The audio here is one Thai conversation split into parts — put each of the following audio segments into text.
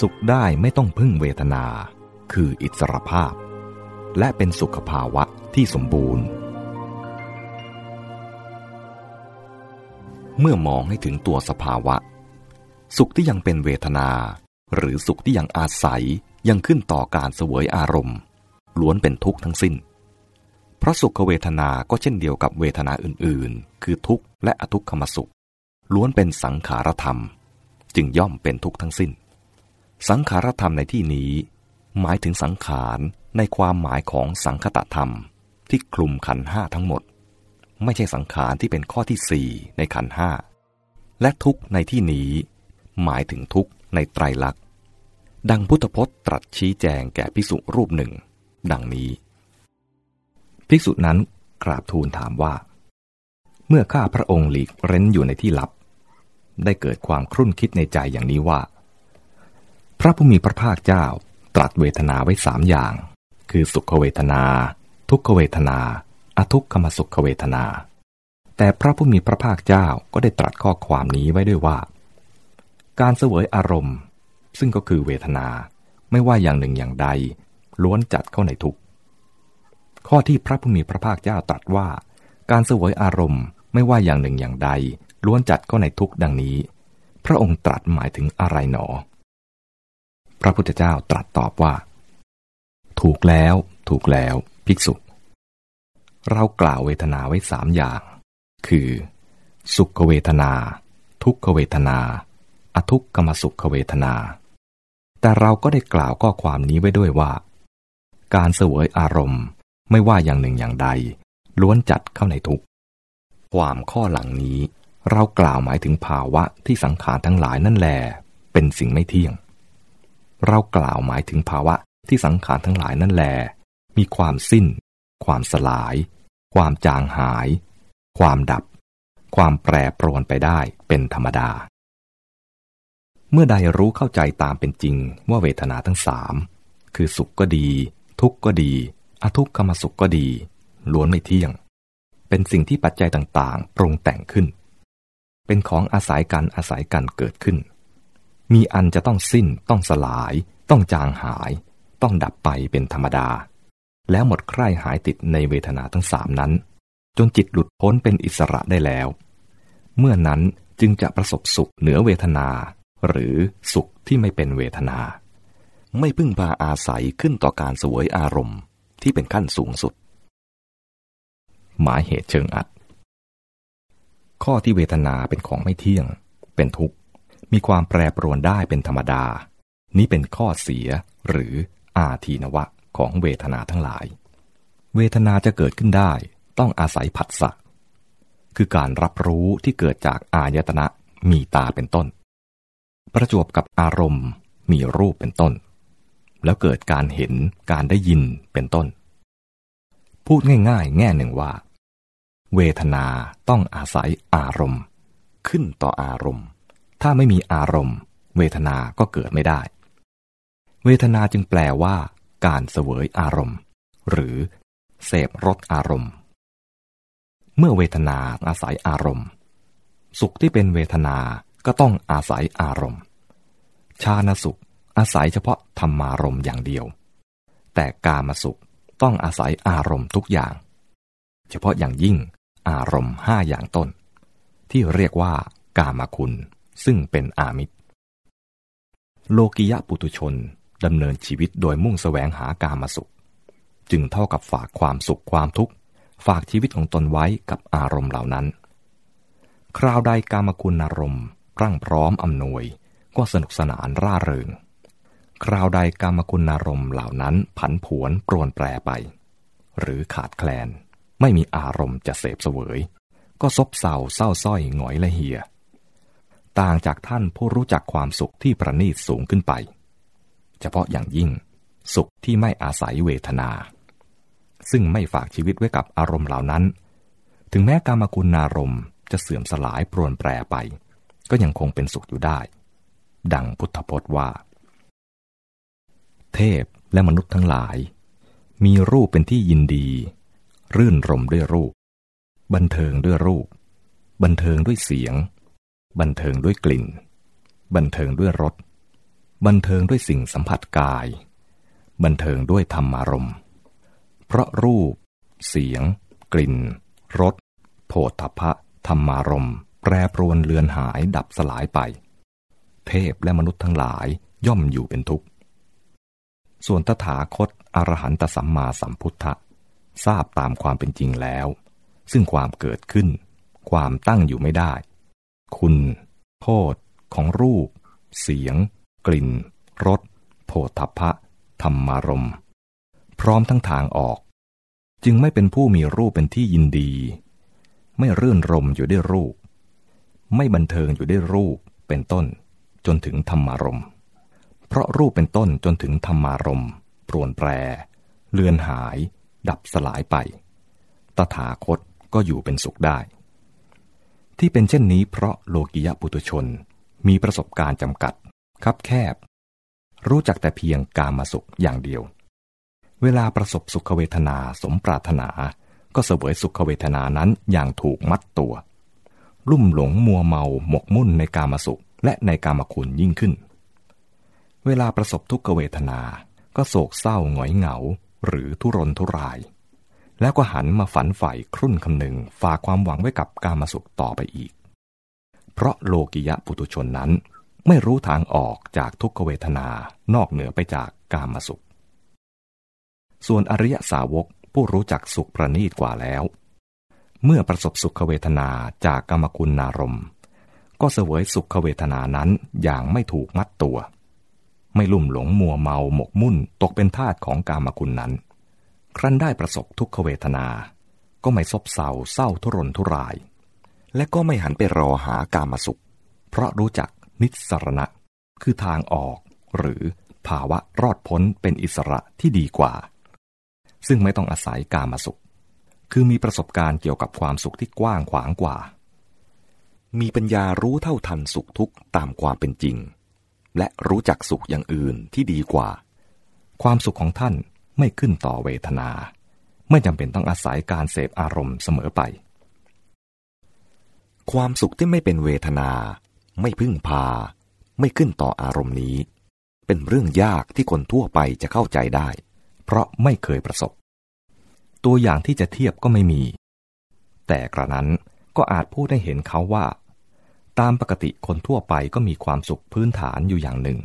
สุขได้ไม่ต้องพึ่งเวทนา คืออิสรภาพ และเป็นสุขภาวะที่สมบูรณ์ เมื่อมองให้ถึงตัวสภาวะ สุขที่ยังเป็นเวทนา หรือสุขที่ยังอาศัยยังขึ้นต่อการเสวยอารมณ์ ล้วนเป็นทุกข์ทั้งสิ้น เพราะสุขเวทนาก็เช่นเดียวกับเวทนาอื่นๆ คือทุกข์และอทุกขมสุข ล้วนเป็นสังขารธรรม จึงย่อมเป็นทุกข์ทั้งสิ้น สังขารธรรมในที่นี้ หมายถึงสังขารในความหมายของสังคตธรรม ที่คลุมขันห้าทั้งหมด ไม่ใช่สังขารที่เป็นข้อที่สี่ในขันห้าและทุกในที่นี้ หมายถึงทุกในไตรลักษณ์ดังพุทธพจน์ตรัสชี้แจงแก่ภิกษุรูปหนึ่ง ดังนี้ ภิกษุนั้นกราบทูลถามว่า เมื่อข้าพระองค์หลีกเร้นอยู่ในที่ลับ ได้เกิดความครุ่นคิดในใจอย่างนี้ว่า ระผู้มีพระภาคเจ้าตรัสเวทนาไว้สามอย่าง คือสุขเวทนา ทุกขเวทนา อทุกขมสุขเวทนา แต่พระผู้มีพระภาคเจ้าก็ได้ตรัสข้อความนี้ไว้ด้วยว่า การเสวยอารมณ์ ซึ่งก็คือเวทนาไม่ว่าอย่างหนึ่งอย่างใด ล้วนจัดเข้าในทุกข้อที่พระผู้มีพระภาคเจ้าตรัสว่า การเสวยอารมณ์ไม่ว่าอย่างหนึ่งอย่างใด ล้วนจัดเข้าในทุกดังนี้ พระองค์ตรัสหมายถึงอะไรหนอ พระพุทธเจ้าตรัสตอบว่า ถูกแล้วถูกแล้วภิกษุ เรากล่าวเวทนาไว้สามอย่าง คือ สุขเวทนา ทุกขเวทนา อทุกขมสุขเวทนา แต่เราก็ได้กล่าวข้อความนี้ไว้ด้วยว่า การเสวยอารมณ์ไม่ว่าอย่างหนึ่งอย่างใด ล้วนจัดเข้าในทุกความข้อหลังนี้ เรากล่าวหมายถึงภาวะที่สังขารทั้งหลายนั่นแล เป็นสิ่งไม่เที่ยง เรากล่าวหมายถึงภาวะที่สังขารทั้งหลายนั่นแล มีความสิ้น ความสลาย ความจางหาย ความดับ ความแปรปรวนไปได้เป็นธรรมดา เมื่อใดรู้เข้าใจตามเป็นจริงว่าเวทนาทั้งสามคือสุขก็ดี ทุกข์ก็ดี อทุกขมสุขก็ดี ล้วนไม่เที่ยง เป็นสิ่งที่ปัจจัยต่างๆ ปรุงแต่งขึ้น เป็นของอาศัยกันอาศัยกันเกิดขึ้น มีอันจะต้องสิ้น ต้องสลาย ต้องจางหาย ต้องดับไปเป็นธรรมดา แล้วหมดใคร่หายติดในเวทนาทั้งสามนั้น จนจิตหลุดพ้นเป็นอิสระได้แล้ว เมื่อนั้นจึงจะประสบสุขเหนือเวทนา หรือสุขที่ไม่เป็นเวทนา ไม่พึ่งพาอาศัยขึ้นต่อการสวยอารมณ์ที่เป็นขั้นสูงสุด หมายเหตุเชิงอัด ข้อที่เวทนาเป็นของไม่เที่ยง เป็นทุกข์ มีความแปรปรวนได้เป็นธรรมดา นี้เป็นข้อเสียหรืออาทีนวะของเวทนาทั้งหลาย เวทนาจะเกิดขึ้นได้ต้องอาศัยผัสสะ คือการรับรู้ที่เกิดจากอายตนะมีตาเป็นต้น ประจวบกับอารมณ์มีรูปเป็นต้น แล้วเกิดการเห็นการได้ยินเป็นต้น พูดง่ายๆ แง่หนึ่งว่า เวทนาต้องอาศัยอารมณ์ ขึ้นต่ออารมณ์ ถ้าไม่มีอารมณ์ เวทนาก็เกิดไม่ได้ เวทนาจึงแปลว่า การเสวยอารมณ์ หรือ เสพรสอารมณ์ เมื่อเวทนาอาศัยอารมณ์ สุขที่เป็นเวทนาก็ต้องอาศัยอารมณ์ ชาณสุข อาศัยเฉพาะธรรมารมณ์อย่างเดียว แต่กามสุขต้องอาศัยอารมณ์ทุกอย่าง เฉพาะอย่างยิ่งอารมณ์ห้าอย่างต้น ที่เรียกว่ากามคุณ ซึ่งเป็นอามิตร โลกิยะปุตุชนดำเนินชีวิตโดยมุ่งแสวงหากามสุข จึงเท่ากับฝากความสุขความทุกข์ ฝากชีวิตของตนไว้กับอารมณ์เหล่านั้น คราวใดกามคุณอารมณ์รั่งพร้อมอำนวยก็สนุกสนานร่าเริง คราวใดกรรมคุณอารมณ์เหล่านั้นผันผวนปรวนแปรไป หรือขาดแคลน ไม่มีอารมณ์จะเสพเสวย ก็ซบเซาเศร้าส้อยหงอยละเหีย ต่างจากท่านผู้รู้จักความสุขที่ประณีตสูงขึ้นไป เฉพาะอย่างยิ่ง สุขที่ไม่อาศัยเวทนา ซึ่งไม่ฝากชีวิตไว้กับอารมณ์เหล่านั้น ถึงแม้กรรมคุณอารมณ์จะเสื่อมสลายปรวนแปรไป ก็ยังคงเป็นสุขอยู่ได้ ดังพุทธพจน์ว่า เทพและมนุษย์ทั้งหลาย มีรูปเป็นที่ยินดี รื่นรมด้วยรูป บันเทิงด้วยรูป บันเทิงด้วยเสียง บันเทิงด้วยกลิ่น บันเทิงด้วยรส บันเทิงด้วยสิ่งสัมผัสกาย บันเทิงด้วยธรรมารมณ์เพราะรูป เสียง กลิ่น รสโผฏฐพะธรรมารมณ์แปรปรวนเลือนหายดับสลายไป เทพและมนุษย์ทั้งหลายย่อมอยู่เป็นทุกข์ ส่วนตถาคตอรหันตสัมมาสัมพุทธะทราบตามความเป็นจริงแล้ว ซึ่งความเกิดขึ้น ความตั้งอยู่ไม่ได้ คุณ โทษ ของรูป เสียง กลิ่น รสโผฏฐพะธรรมารม พร้อมทั้งทางออก จึงไม่เป็นผู้มีรูปเป็นที่ยินดี ไม่เรื่นรมอยู่ด้วยรูป ไม่บันเทิงอยู่ด้วยรูปเป็นต้น จนถึงธรรมารม เพราะรูปเป็นต้นจนถึงธรรมารมปรวนแปร เลือนหาย ดับสลายไป ตถาคตก็อยู่เป็นสุขได้ ที่เป็นเช่นนี้เพราะโลกิยะปุตุชน มีประสบการณ์จำกัด คับแคบ รู้จักแต่เพียงกามาสุขอย่างเดียว เวลาประสบสุขเวทนาสมปรารถนา ก็เสวยสุขเวทนานั้นอย่างถูกมัดตัว ลุ่มหลงมัวเมาหมกมุ่นในกามาสุขและในกามคุณยิ่งขึ้น เวลาประสบทุกขเวทนา ก็โศกเศร้าหงอยเหงา หรือทุรนทุราย แล้วก็หันมาฝันใฝ่ครุ่นคำหนึ่งฝากความหวังไว้กับการมาสุขต่อไปอีก เพราะโลกิยะปุตุชนนั้น ไม่รู้ทางออกจากทุกขเวทนานอกเหนือไปจากกามสุข ส่วนอริยสาวกผู้รู้จักสุขประณีตกว่าแล้ว เมื่อประสบสุขเวทนาจากกรรมคุณนารม ก็เสวยสุขเวทนานั้นอย่างไม่ถูกมัดตัว ไม่ลุ่มหลงมัวเมาหมกมุ่นตกเป็นทาสของกามคุณนั้น ครั้นได้ประสบทุกขเวทนา ก็ไม่ซบเซาเศร้าทุรนทุราย และก็ไม่หันไปรอหากามสุข เพราะรู้จักนิสรณะ คือทางออก หรือภาวะรอดพ้นเป็นอิสระที่ดีกว่า ซึ่งไม่ต้องอาศัยกามาสุข คือมีประสบการณ์เกี่ยวกับความสุขที่กว้างขวางกว่า มีปัญญารู้เท่าทันสุขทุกข์ตามความเป็นจริง และรู้จักสุขอย่างอื่นที่ดีกว่า ความสุขของท่าน ไม่ขึ้นต่อเวทนา ไม่จำเป็นต้องอาศัยการเสพอารมณ์เสมอไป ความสุขที่ไม่เป็นเวทนา ไม่พึ่งพา ไม่ขึ้นต่ออารมณ์นี้ เป็นเรื่องยากที่คนทั่วไปจะเข้าใจได้ เพราะไม่เคยประสบ ตัวอย่างที่จะเทียบก็ไม่มี แต่กระนั้นก็อาจพูดให้เห็นเขาว่า ตามปกติคนทั่วไปก็มีความสุขพื้นฐานอยู่อย่างหนึ่ง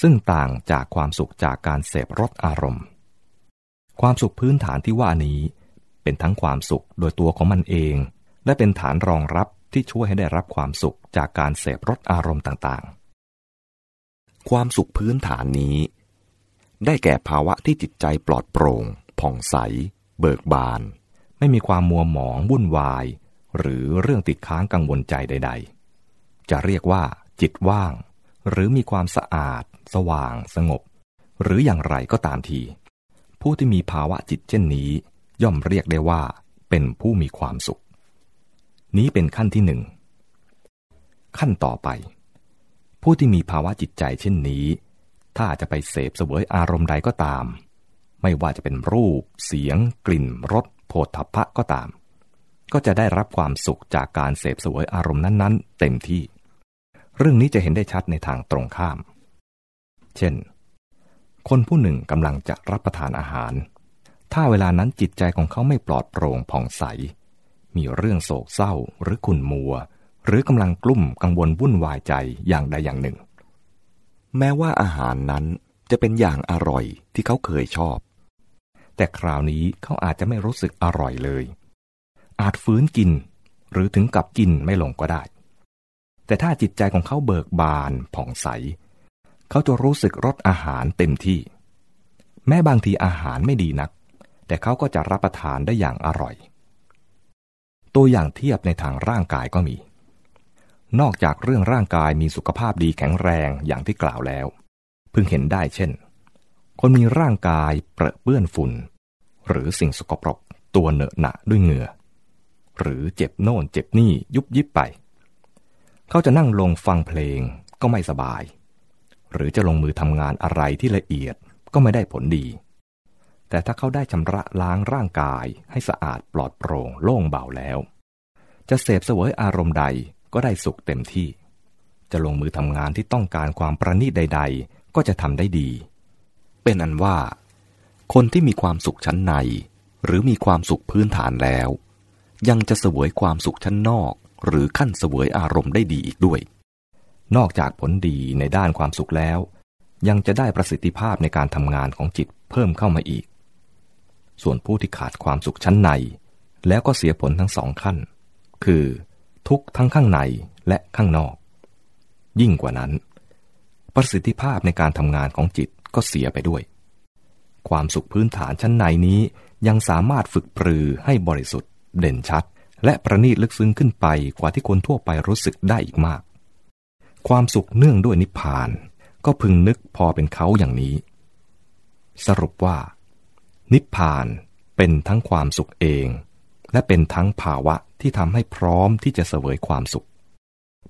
ซึ่งต่างจากความสุขจากการเสพรสอารมณ์ ความสุขพื้นฐานที่ว่านี้ เป็นทั้งความสุขโดยตัวของมันเอง และเป็นฐานรองรับที่ช่วยให้ได้รับความสุขจากการเสพรสอารมณ์ต่างๆ ความสุขพื้นฐานนี้ ได้แก่ภาวะที่จิตใจปลอดโปร่ง ผ่องใส เบิกบาน ไม่มีความมัวหมองวุ่นวาย หรือเรื่องติดค้างกังวลใจใด ๆ จะเรียกว่า จิตว่าง หรือมีความสะอาด สว่าง สงบ หรืออย่างไรก็ตามที ผู้ที่มีภาวะจิตเช่นนี้ ย่อมเรียกได้ว่า เป็นผู้มีความสุข นี้เป็นขั้นที่หนึ่ง ขั้นต่อไป ผู้ที่มีภาวะจิตใจเช่นนี้ ถ้าจะไปเสพเสวยอารมณ์ใดก็ตาม ไม่ว่าจะเป็นรูป เสียง กลิ่นรสโผฏฐัพพะก็ตาม ก็จะได้รับความสุขจากการเสพเสวยอารมณ์นั้น ๆ เต็มที่ เรื่องนี้จะเห็นได้ชัดในทางตรงข้าม เช่น คนผู้หนึ่งกำลังจะรับประทานอาหาร ถ้าเวลานั้นจิตใจของเขาไม่ปลอดโปร่งผ่องใส มีเรื่องโศกเศร้าหรือขุ่นมัว หรือกำลังกลุ่มกังวลวุ่นวายใจอย่างใดอย่างหนึ่ง แม้ว่าอาหารนั้นจะเป็นอย่างอร่อยที่เขาเคยชอบ แต่คราวนี้เขาอาจจะไม่รู้สึกอร่อยเลย อาจฟื้นกิน หรือถึงกับกินไม่ลงก็ได้ แต่ถ้าจิตใจของเขาเบิกบานผ่องใส เขาจะรู้สึกรสอาหารเต็มที่ แม้บางทีอาหารไม่ดีนัก แต่เขาก็จะรับประทานได้อย่างอร่อย ตัวอย่างเทียบในทางร่างกายก็มี นอกจากเรื่องร่างกายมีสุขภาพดีแข็งแรงอย่างที่กล่าวแล้ว พึงเห็นได้เช่น คนมีร่างกายเปรอะเปื้อนฝุ่น หรือสิ่งสกปรกตัวเหนอะหนะด้วยเหงื่อ หรือเจ็บโน่นเจ็บนี่ยุบยิบไป เขาจะนั่งลงฟังเพลงก็ไม่สบาย หรือจะลงมือทำงานอะไรที่ละเอียดก็ไม่ได้ผลดี แต่ถ้าเขาได้ชำระล้างร่างกายให้สะอาดปลอดโปร่งโล่งเบาแล้ว จะเสพเสวยอารมณ์ใดก็ได้สุขเต็มที่ จะลงมือทำงานที่ต้องการความประณีตใด ๆ ก็จะทำได้ดี เป็นอันว่า คนที่มีความสุขชั้นใน หรือมีความสุขพื้นฐานแล้ว ยังจะเสวยความสุขชั้นนอก หรือขั้นเสวยอารมณ์ได้ดีอีกด้วย นอกจากผลดีในด้านความสุขแล้ว ยังจะได้ประสิทธิภาพในการทำงานของจิตเพิ่มเข้ามาอีก ส่วนผู้ที่ขาดความสุขชั้นใน แล้วก็เสียผลทั้งสองขั้น คือ ทุกทั้งข้างในและข้างนอก ยิ่งกว่านั้น ประสิทธิภาพในการทำงานของจิตก็เสียไปด้วย ความสุขพื้นฐานชั้นในนี้ยังสามารถฝึกปรือให้บริสุทธิ์ เด่นชัด และประณีตลึกซึ้งขึ้นไปกว่าที่คนทั่วไปรู้สึกได้อีกมาก ความสุขเนื่องด้วยนิพพาน ก็พึงนึกพอเป็นเขาอย่างนี้ สรุปว่า นิพพานเป็นทั้งความสุขเอง และเป็นทั้งภาวะที่ทำให้พร้อมที่จะเสวยความสุข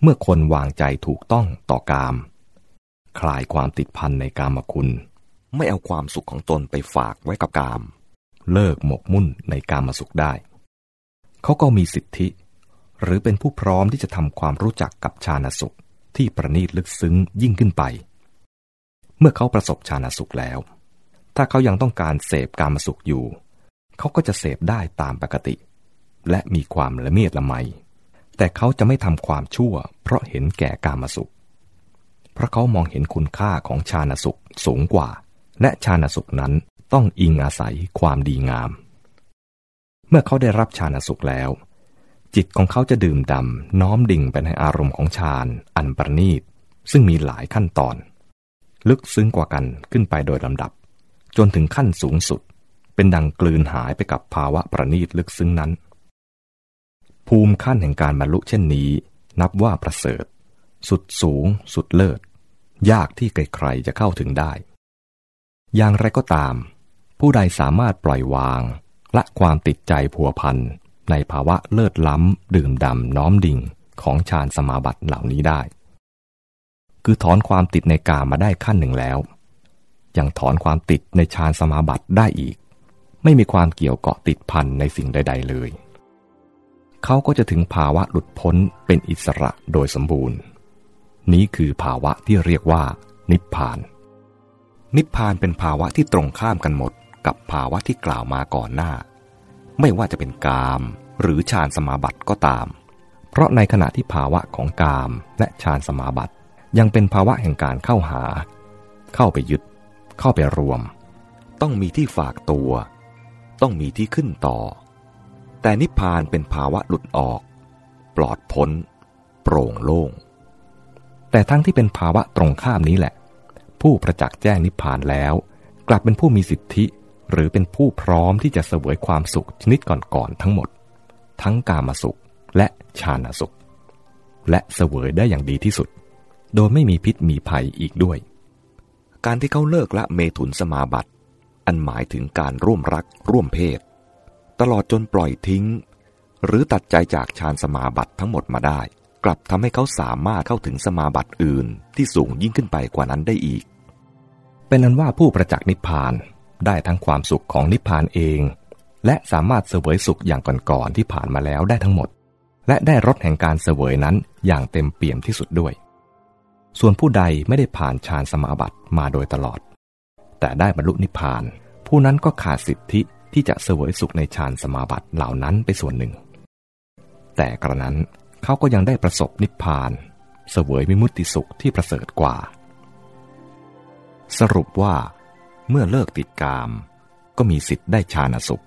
เมื่อคนวางใจถูกต้องต่อกาม คลายความติดพันในกามคุณ ไม่เอาความสุขของตนไปฝากไว้กับกาม เลิกหมกมุ่นในกามสุขได้ เขาก็มีสิทธิ หรือเป็นผู้พร้อมที่จะทำความรู้จักกับฌานสุข ที่ประณีตลึกซึ้งยิ่งขึ้นไป เมื่อเขาประสบฌานสุขแล้ว ถ้าเขายังต้องการเสพการมสุขอยู่ เขาก็จะเสพได้ตามปกติ และมีความละเมียดละไม แต่เขาจะไม่ทำความชั่ว เพราะเห็นแก่การมสุข เพราะเขามองเห็นคุณค่าของฌานสุขสูงกว่า และฌานสุขนั้นต้องอิงอาศัยความดีงาม เมื่อเขาได้รับฌานสุขแล้ว จิตของเขาจะดื่มดำน้อมดิ่งไปในอารมณ์ของฌานอันประณีต ซึ่งมีหลายขั้นตอน ลึกซึ้งกว่ากันขึ้นไปโดยลำดับ จนถึงขั้นสูงสุด เป็นดังกลืนหายไปกับภาวะประณีตลึกซึ้งนั้น ภูมิขั้นแห่งการบรรลุเช่นนี้ นับว่าประเสริฐ สุดสูง สุดเลิศ ยากที่ใครๆจะเข้าถึงได้ อย่างไรก็ตาม ผู้ใดสามารถปล่อยวาง ละความติดใจผัวพัน ในภาวะเลิศล้ำ ดื่มดำน้อมดิ่งของฌานสมาบัติเหล่านี้ได้ คือถอนความติดในกามมาได้ขั้นหนึ่งแล้ว ยังถอนความติดในฌานสมาบัติได้อีก ไม่มีความเกี่ยวเกาะติดพันในสิ่งใด ๆ เลย เขาก็จะถึงภาวะหลุดพ้นเป็นอิสระโดยสมบูรณ์ นี้คือภาวะที่เรียกว่า นิพพาน นิพพานเป็นภาวะที่ตรงข้ามกันหมดกับภาวะที่กล่าวมาก่อนหน้า ไม่ว่าจะเป็นกาม หรือฌานสมาบัติก็ตาม เพราะในขณะที่ภาวะของกามและฌานสมาบัติ ยังเป็นภาวะแห่งการเข้าหา เข้าไปยึด เข้าไปรวม ต้องมีที่ฝากตัว ต้องมีที่ขึ้นต่อ แต่นิพพานเป็นภาวะหลุดออก ปลอดพ้น โปร่งโล่ง แต่ทั้งที่เป็นภาวะตรงข้ามนี้แหละ ผู้ประจักษ์แจ้งนิพพานแล้ว กลับเป็นผู้มีสิทธิ หรือเป็นผู้พร้อมที่จะเสวยความสุขชนิดก่อนๆทั้งหมด ทั้งกามสุขและฌานสุข และเสวยได้อย่างดีที่สุด โดยไม่มีพิษมีภัยอีกด้วย การที่เขาเลิกละเมถุนสมาบัติ อันหมายถึงการร่วมรักร่วมเพศ ตลอดจนปล่อยทิ้ง หรือตัดใจจากฌานสมาบัติทั้งหมดมาได้ กลับทำให้เขาสามารถเข้าถึงสมาบัติอื่นที่สูงยิ่งขึ้นไปกว่านั้นได้อีก เป็นนั้นว่าผู้ประจักษ์นิพพาน ได้ทั้งความสุขของนิพพานเอง และสามารถเสวยสุขอย่างก่อนๆที่ผ่านมาแล้วได้ทั้งหมด และได้รสแห่งการเสวยนั้นอย่างเต็มเปี่ยมที่สุดด้วย ส่วนผู้ใดไม่ได้ผ่านฌานสมาบัติมาโดยตลอด แต่ได้บรรลุนิพพาน ผู้นั้นก็ขาดสิทธิที่จะเสวยสุขในฌานสมาบัติเหล่านั้นไปส่วนหนึ่ง แต่กระนั้นเขาก็ยังได้ประสบนิพพาน เสวยมิมุติสุขที่ประเสริฐกว่า สรุปว่า เมื่อเลิกติดกาม ก็มีสิทธิ์ได้ฌานสุข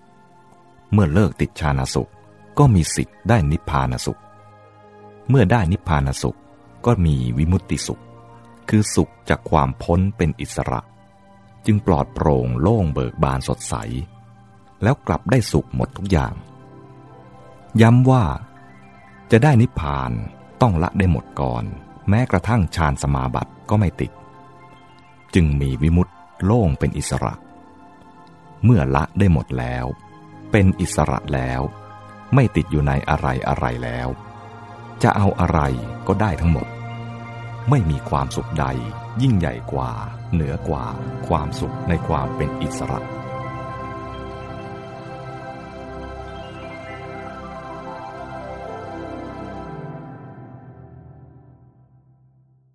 เมื่อเลิกติดฌานสุข ก็มีสิทธิ์ได้นิพพานสุข เมื่อได้นิพพานสุข ก็มีวิมุตติสุข คือสุขจากความพ้นเป็นอิสระ จึงปลอดโปร่งโล่งเบิกบานสดใส แล้วกลับได้สุขหมดทุกอย่าง ย้ำว่า จะได้นิพพานต้องละได้หมดก่อน แม้กระทั่งฌานสมาบัติก็ไม่ติด จึงมีวิมุตติ โล่งเป็นอิสระ เมื่อละได้หมดแล้ว เป็นอิสระแล้ว ไม่ติดอยู่ในอะไรอะไรแล้ว จะเอาอะไรก็ได้ทั้งหมด ไม่มีความสุขใดยิ่งใหญ่กว่า เหนือกว่า ความสุขในความเป็นอิสระ